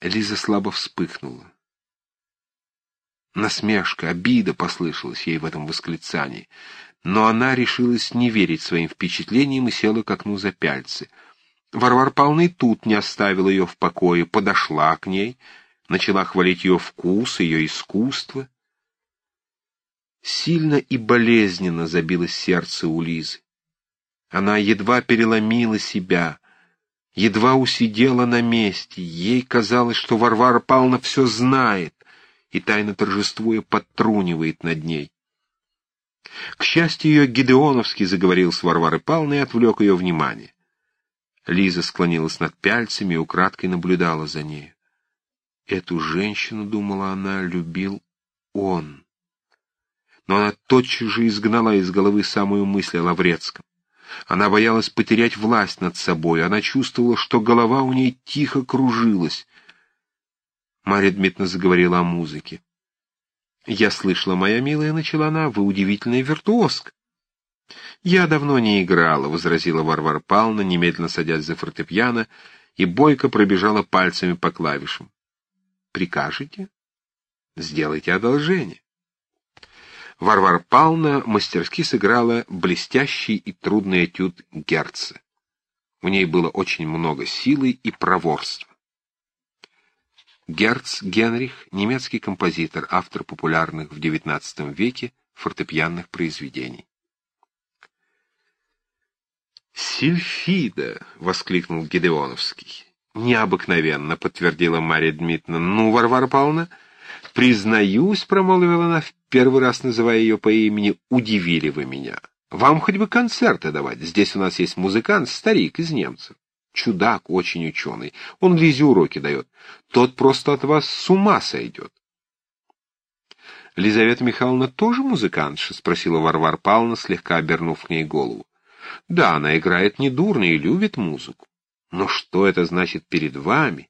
Лиза слабо вспыхнула. Насмешка, обида послышалась ей в этом восклицании, но она решилась не верить своим впечатлениям и села к окну за пяльцы. Варвар Павловна тут не оставила ее в покое, подошла к ней, начала хвалить ее вкус, ее искусство. Сильно и болезненно забилось сердце у Лизы. Она едва переломила себя, едва усидела на месте. Ей казалось, что Варвара Павловна все знает и, тайно торжествуя, подтрунивает над ней. К счастью, ее Гидеоновский заговорил с Варварой Павловной и отвлек ее внимание. Лиза склонилась над пяльцами и украдкой наблюдала за ней. Эту женщину, думала она, любил он. Но она тотчас же изгнала из головы самую мысль о Лаврецком. Она боялась потерять власть над собой, она чувствовала, что голова у ней тихо кружилась. Марья Дмитриевна заговорила о музыке. «Я слышала, моя милая, — начала она, — вы удивительная виртуозка». «Я давно не играла», — возразила Варвара Павловна, немедленно садясь за фортепиано, и бойко пробежала пальцами по клавишам. «Прикажете? Сделайте одолжение». Варвара Павловна мастерски сыграла блестящий и трудный этюд Герца. В ней было очень много силы и проворства. Герц Генрих — немецкий композитор, автор популярных в XIX веке фортепианных произведений. «Сильфида!» — воскликнул Гедеоновский. «Необыкновенно!» — подтвердила Марья Дмитриевна. «Ну, Варвара Павловна?» «Признаюсь», — промолвила она, первый раз называя ее по имени, — «удивили вы меня. Вам хоть бы концерты давать. Здесь у нас есть музыкант, старик из немцев. Чудак, очень ученый. Он Лизе уроки дает. Тот просто от вас с ума сойдет». «Лизавета Михайловна тоже музыкантша?» — спросила Варвара Павловна, слегка обернув к ней голову. «Да, она играет недурно и любит музыку. Но что это значит перед вами?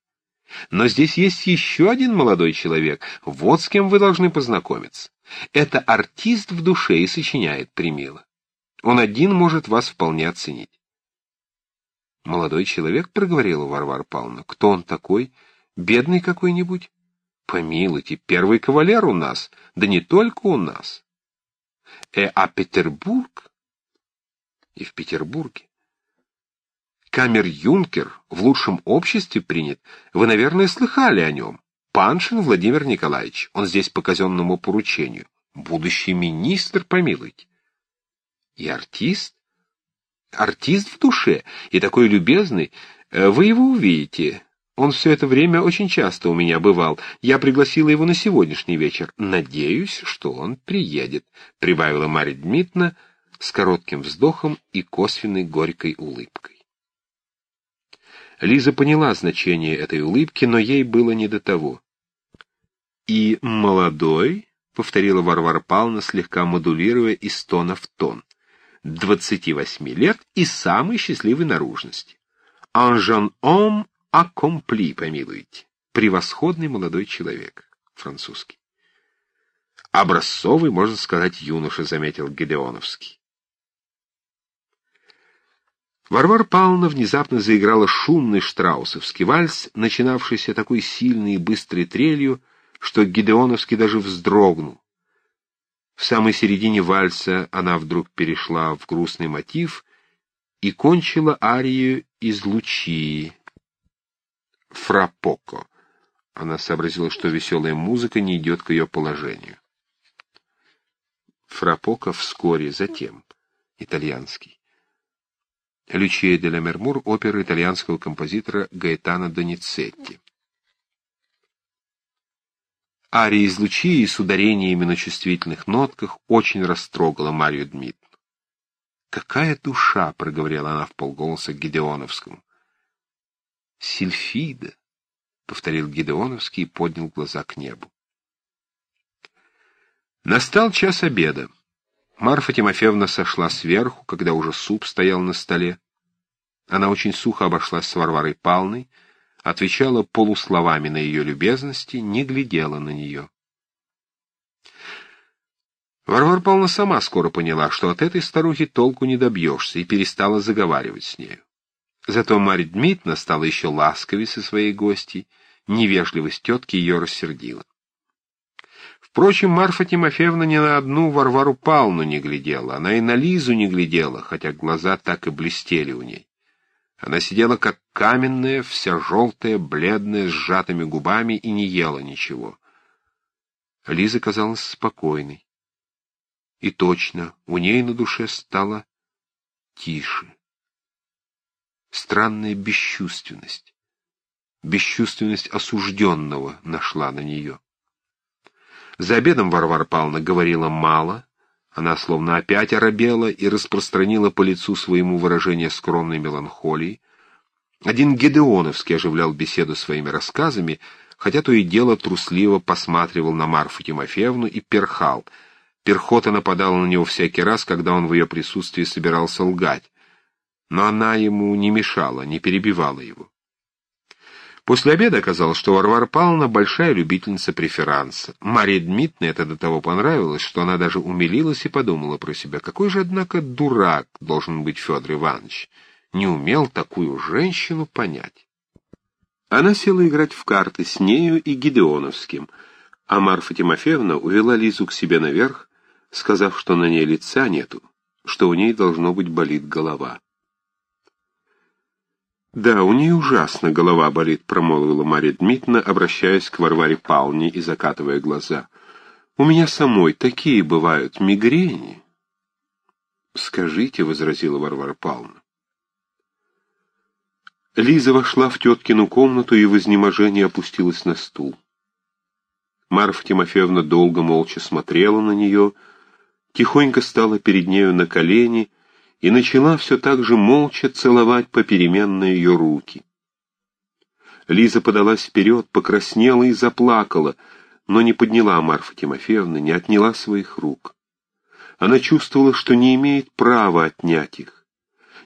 Но здесь есть еще один молодой человек, вот с кем вы должны познакомиться. Это артист в душе и сочиняет примило. Он один может вас вполне оценить. Молодой человек, — проговорила Варвара Павловна, — кто он такой? Бедный какой-нибудь? Помилуйте, первый кавалер у нас, да не только у нас. Э, а Петербург? И в Петербурге камер-юнкер, в лучшем обществе принят. Вы, наверное, слыхали о нем. Паншин Владимир Николаевич. Он здесь по казенному поручению. Будущий министр, помилуйте. И артист? Артист в душе. И такой любезный. Э, вы его увидите. Он все это время очень часто у меня бывал. Я пригласила его на сегодняшний вечер. Надеюсь, что он приедет», — прибавила Марья Дмитриевна с коротким вздохом и косвенной горькой улыбкой. Лиза поняла значение этой улыбки, но ей было не до того. «И молодой?» — повторила Варвара Павловна, слегка модулируя из тона в тон. «Двадцати восьми лет и самой счастливой наружности. «Un jeune homme accompli», помилуйте. Превосходный молодой человек. Французский. «Образцовый, можно сказать, юноша», — заметил Гедеоновский. Варвара Павловна внезапно заиграла шумный штраусовский вальс, начинавшийся такой сильной и быстрой трелью, что Гидеоновский даже вздрогнул. В самой середине вальса она вдруг перешла в грустный мотив и кончила арию из Лучии. Фрапоко. Она сообразила, что веселая музыка не идет к ее положению. Фрапоко вскоре, затем. Итальянский. Лючия де ла Мермур, опера итальянского композитора Гаэтана Доницетти. Ария из Лучии с ударениями на чувствительных нотках очень растрогала Марию Дмитриевну. «Какая душа!» — проговорила она в полголоса Гидеоновскому. «Сильфида!» — повторил Гидеоновский и поднял глаза к небу. Настал час обеда. Марфа Тимофеевна сошла сверху, когда уже суп стоял на столе. Она очень сухо обошлась с Варварой Палной, отвечала полусловами на ее любезности, не глядела на нее. Варвара Павловна сама скоро поняла, что от этой старухи толку не добьешься, и перестала заговаривать с нею. Зато Марья Дмитриевна стала еще ласковее со своей гостьей, Невежливость тетки ее рассердила. Впрочем, Марфа Тимофеевна ни на одну Варвару Павловну не глядела, она и на Лизу не глядела, хотя глаза так и блестели у ней. Она сидела как каменная, вся желтая, бледная, с сжатыми губами и не ела ничего. Лиза казалась спокойной. И точно, у ней на душе стало тише. Странная бесчувственность. Бесчувственность осужденного нашла на нее. За обедом Варвара Павловна говорила мало, она словно опять оробела и распространила по лицу своему выражение скромной меланхолии. Один Гедеоновский оживлял беседу своими рассказами, хотя то и дело трусливо посматривал на Марфу Тимофеевну и перхал. Перхота нападала на него всякий раз, когда он в ее присутствии собирался лгать. Но она ему не мешала, не перебивала его. После обеда оказалось, что Варвара Павловна большая любительница преферанса. Марии Дмитриевне это до того понравилось, что она даже умилилась и подумала про себя, какой же, однако, дурак должен быть Федор Иванович. Не умел такую женщину понять. Она села играть в карты с нею и Гидеоновским, а Марфа Тимофеевна увела Лизу к себе наверх, сказав, что на ней лица нету, что у ней должно быть болит голова. «Да, у нее ужасно голова болит», — промолвила Марья Дмитриевна, обращаясь к Варваре Павловне и закатывая глаза. «У меня самой такие бывают мигрени». «Скажите», — возразила Варвара Павловна. Лиза вошла в теткину комнату и в изнеможении опустилась на стул. Марфа Тимофеевна долго молча смотрела на нее, тихонько стала перед нею на колени и начала все так же молча целовать попеременно ее руки. Лиза подалась вперед, покраснела и заплакала, но не подняла Марфа Тимофеевна, не отняла своих рук. Она чувствовала, что не имеет права отнять их,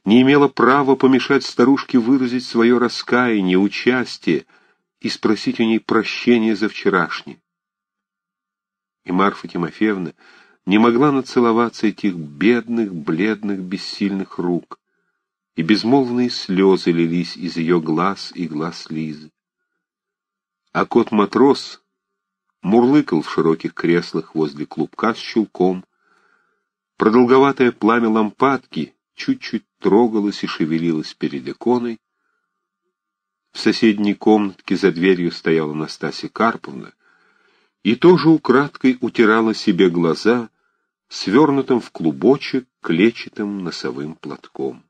не имела права помешать старушке выразить свое раскаяние, участие и спросить у ней прощения за вчерашнее. И Марфа Тимофеевна не могла нацеловаться этих бедных, бледных, бессильных рук, и безмолвные слезы лились из ее глаз и глаз Лизы. А кот-матрос мурлыкал в широких креслах возле клубка с чулком, продолговатое пламя лампадки чуть-чуть трогалось и шевелилось перед иконой, в соседней комнатке за дверью стояла Настасья Карповна и тоже украдкой утирала себе глаза, свернутым в клубочек клетчатым носовым платком.